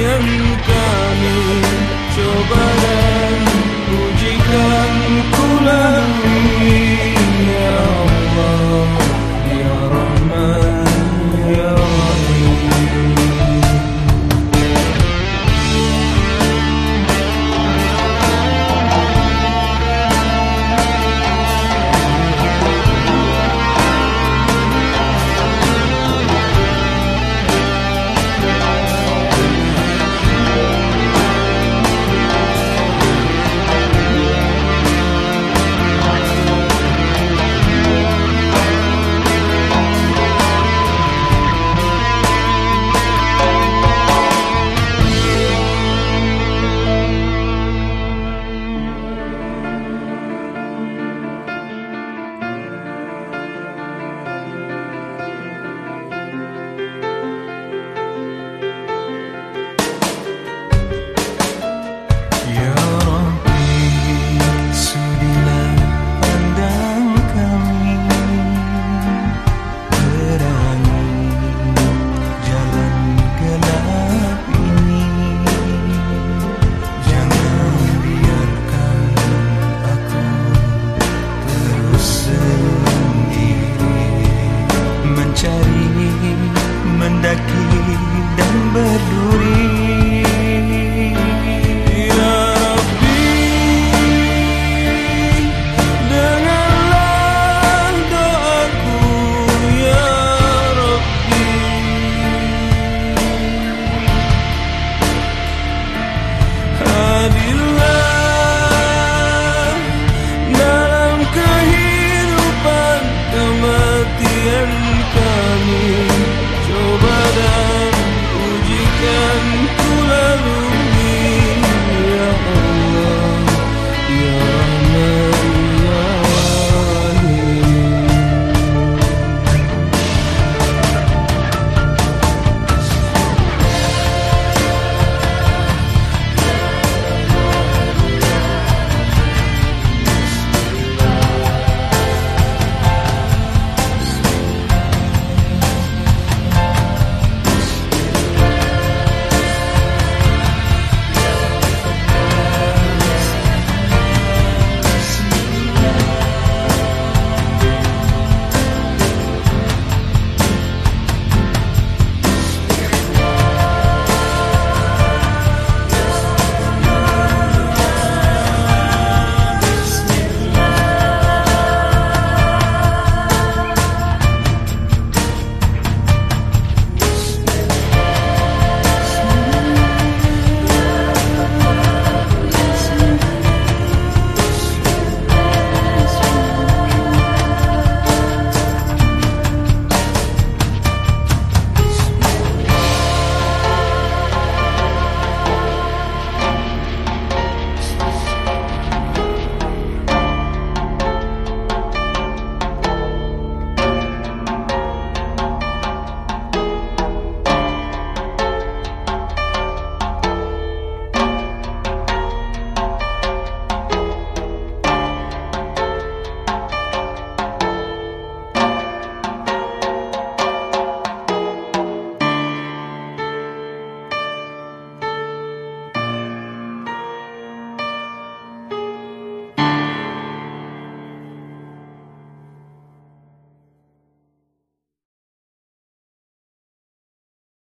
Yang kami Cobalah ujikan kulah